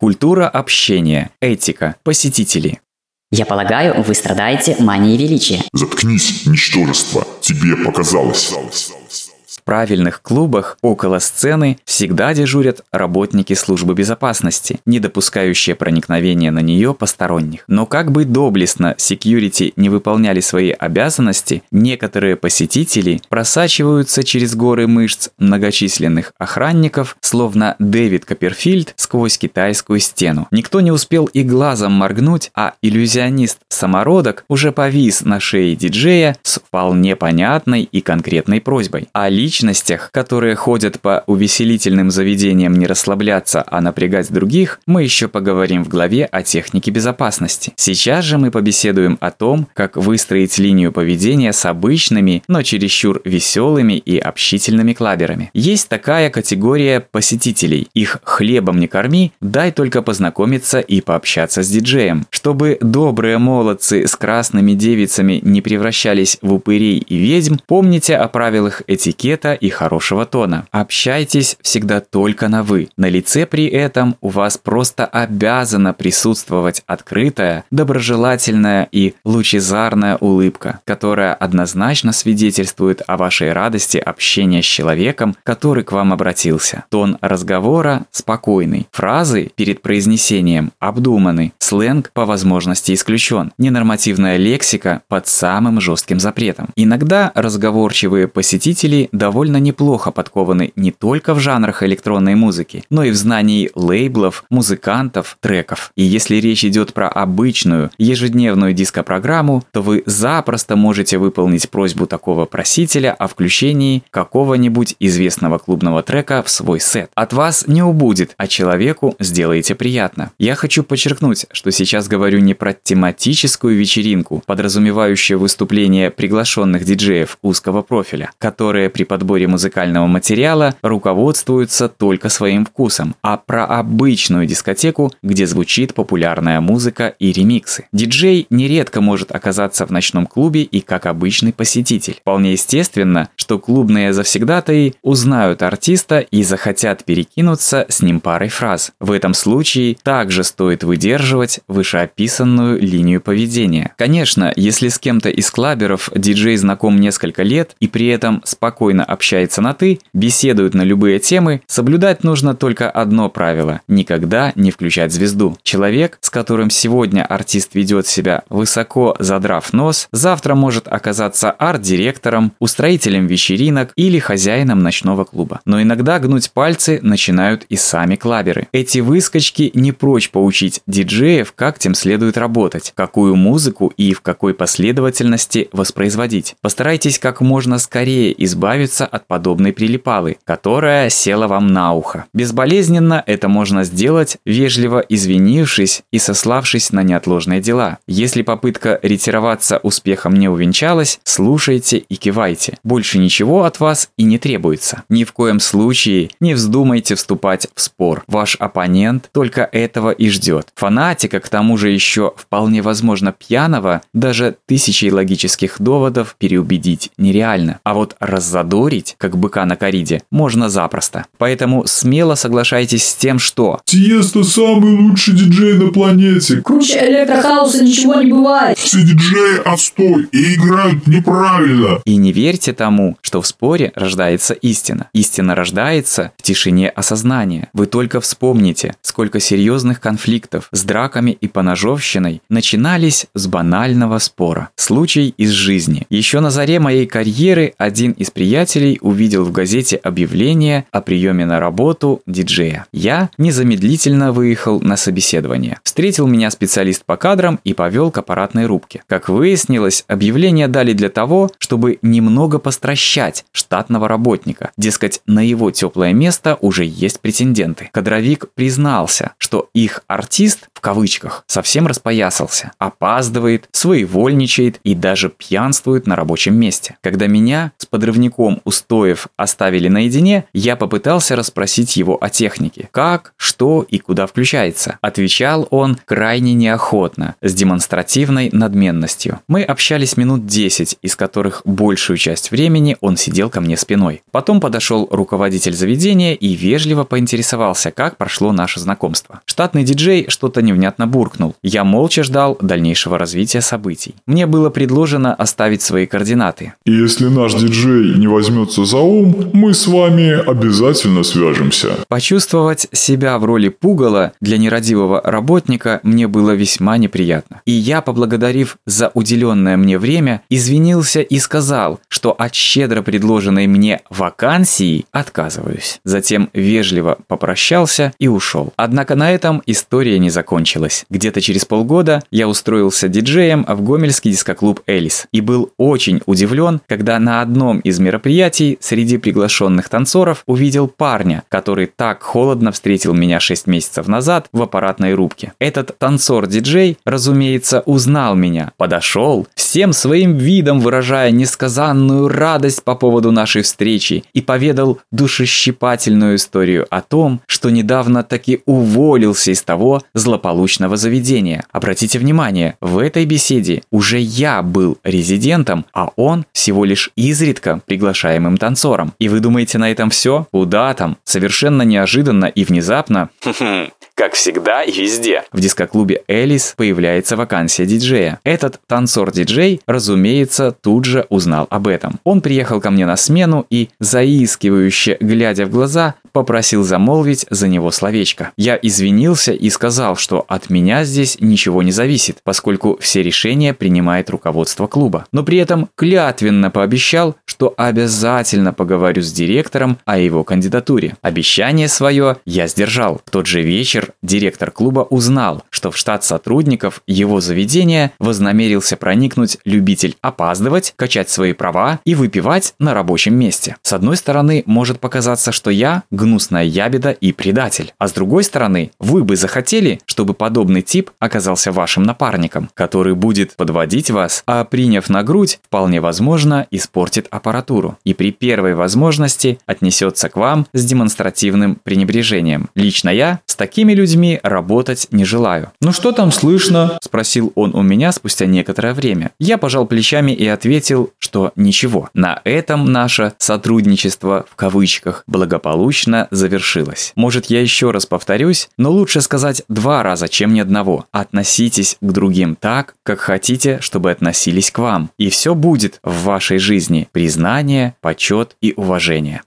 Культура общения, этика, посетители. Я полагаю, вы страдаете манией величия. Заткнись, ничтожество. Тебе показалось. Правильных клубах около сцены всегда дежурят работники службы безопасности, не допускающие проникновения на нее посторонних. Но как бы доблестно секьюрити не выполняли свои обязанности, некоторые посетители просачиваются через горы мышц многочисленных охранников, словно Дэвид Копперфильд сквозь китайскую стену. Никто не успел и глазом моргнуть, а иллюзионист-самородок уже повис на шее диджея с вполне понятной и конкретной просьбой. А личностях, которые ходят по увеселительным заведениям не расслабляться, а напрягать других, мы еще поговорим в главе о технике безопасности. Сейчас же мы побеседуем о том, как выстроить линию поведения с обычными, но чересчур веселыми и общительными клаберами. Есть такая категория посетителей. Их хлебом не корми, дай только познакомиться и пообщаться с диджеем. Чтобы добрые молодцы с красными девицами не превращались в упырей и ведьм, помните о правилах этикета этикета и хорошего тона. Общайтесь всегда только на «вы». На лице при этом у вас просто обязана присутствовать открытая, доброжелательная и лучезарная улыбка, которая однозначно свидетельствует о вашей радости общения с человеком, который к вам обратился. Тон разговора спокойный, фразы перед произнесением обдуманы, сленг по возможности исключен, ненормативная лексика под самым жестким запретом. Иногда разговорчивые посетители довольно неплохо подкованы не только в жанрах электронной музыки, но и в знании лейблов, музыкантов, треков. И если речь идет про обычную, ежедневную диско-программу, то вы запросто можете выполнить просьбу такого просителя о включении какого-нибудь известного клубного трека в свой сет. От вас не убудет, а человеку сделаете приятно. Я хочу подчеркнуть, что сейчас говорю не про тематическую вечеринку, подразумевающую выступление приглашенных диджеев узкого профиля, которые при подборе музыкального материала руководствуются только своим вкусом, а про обычную дискотеку, где звучит популярная музыка и ремиксы. Диджей нередко может оказаться в ночном клубе и как обычный посетитель. Вполне естественно, что клубные завсегдатаи узнают артиста и захотят перекинуться с ним парой фраз. В этом случае также стоит выдерживать вышеописанную линию поведения. Конечно, если с кем-то из клаберов диджей знаком несколько лет и при этом спокойно общается на «ты», беседует на любые темы, соблюдать нужно только одно правило – никогда не включать звезду. Человек, с которым сегодня артист ведет себя высоко задрав нос, завтра может оказаться арт-директором, устроителем вечеринок или хозяином ночного клуба. Но иногда гнуть пальцы начинают и сами клаберы. Эти выскочки не прочь поучить диджеев, как тем следует работать, какую музыку и в какой последовательности воспроизводить. Постарайтесь как можно скорее избавиться избавиться от подобной прилипалы, которая села вам на ухо. Безболезненно это можно сделать, вежливо извинившись и сославшись на неотложные дела. Если попытка ретироваться успехом не увенчалась, слушайте и кивайте. Больше ничего от вас и не требуется. Ни в коем случае не вздумайте вступать в спор. Ваш оппонент только этого и ждет. Фанатика, к тому же еще вполне возможно пьяного, даже тысячей логических доводов переубедить нереально. А вот раззадорить задурить, как быка на кориде, можно запросто. Поэтому смело соглашайтесь с тем, что... Тиесто самый лучший диджей на планете. Круче электрохауса ничего не бывает. Все диджеи отстой и играют неправильно. И не верьте тому, что в споре рождается истина. Истина рождается в тишине осознания. Вы только вспомните, сколько серьезных конфликтов с драками и поножовщиной начинались с банального спора. Случай из жизни. Еще на заре моей карьеры один из приятелей приятелей увидел в газете объявление о приеме на работу диджея. Я незамедлительно выехал на собеседование. Встретил меня специалист по кадрам и повел к аппаратной рубке. Как выяснилось, объявление дали для того, чтобы немного постращать штатного работника. Дескать, на его теплое место уже есть претенденты. Кадровик признался, что их артист, в кавычках, совсем распоясался, опаздывает, своевольничает и даже пьянствует на рабочем месте. Когда меня с подрывником устоев оставили наедине, я попытался расспросить его о технике. Как, что и куда включается. Отвечал он крайне неохотно, с демонстративной надменностью. Мы общались минут 10, из которых большую часть времени он сидел ко мне спиной. Потом подошел руководитель заведения и вежливо поинтересовался, как прошло наше знакомство. Штатный диджей что-то невнятно буркнул. Я молча ждал дальнейшего развития событий. Мне было предложено оставить свои координаты. Если наш диджей не возьмется за ум, мы с вами обязательно свяжемся. Почувствовать себя в роли пугала для нерадивого работника мне было весьма неприятно. И я, поблагодарив за уделенное мне время, извинился и сказал, что от щедро предложенной мне вакансии отказываюсь. Затем вежливо попрощался и ушел. Однако на этом история не закончилась. Где-то через полгода я устроился диджеем в гомельский дискоклуб «Элис» и был очень удивлен, когда на одном из мероприятий среди приглашенных танцоров увидел парня, который так холодно встретил меня 6 месяцев назад в аппаратной рубке. Этот танцор-диджей, разумеется, узнал меня, подошел, всем своим видом выражая несказанную радость по поводу нашей встречи и поведал душещипательную историю о том, что недавно таки уволился из того злополучного заведения. Обратите внимание, в этой беседе уже я был резидентом, а он всего лишь изредка приглашаемым танцором. И вы думаете на этом все? Куда там? Совершенно неожиданно и внезапно. Как всегда и везде. В дискоклубе Элис появляется вакансия диджея. Этот танцор-диджей, разумеется, тут же узнал об этом. Он приехал ко мне на смену и, заискивающе глядя в глаза, попросил замолвить за него словечко. Я извинился и сказал, что от меня здесь ничего не зависит, поскольку все решения принимает руководство клуба. Но при этом клятвенно пообещал, что обязательно поговорю с директором о его кандидатуре. Обещание свое я сдержал. В тот же вечер директор клуба узнал, что в штат сотрудников его заведения вознамерился проникнуть любитель опаздывать, качать свои права и выпивать на рабочем месте. С одной стороны, может показаться, что я гнусная ябеда и предатель. А с другой стороны, вы бы захотели, чтобы подобный тип оказался вашим напарником, который будет подводить вас, а приняв на грудь, вполне возможно, испортит аппаратуру и при первой возможности отнесется к вам с демонстративным пренебрежением. Лично я с такими людьми работать не желаю. «Ну что там слышно?» – спросил он у меня спустя некоторое время. Я пожал плечами и ответил, что ничего. На этом наше сотрудничество в кавычках благополучно успешно завершилась. Может, я еще раз повторюсь, но лучше сказать два раза, чем ни одного. Относитесь к другим так, как хотите, чтобы относились к вам. И все будет в вашей жизни. Признание, почет и уважение.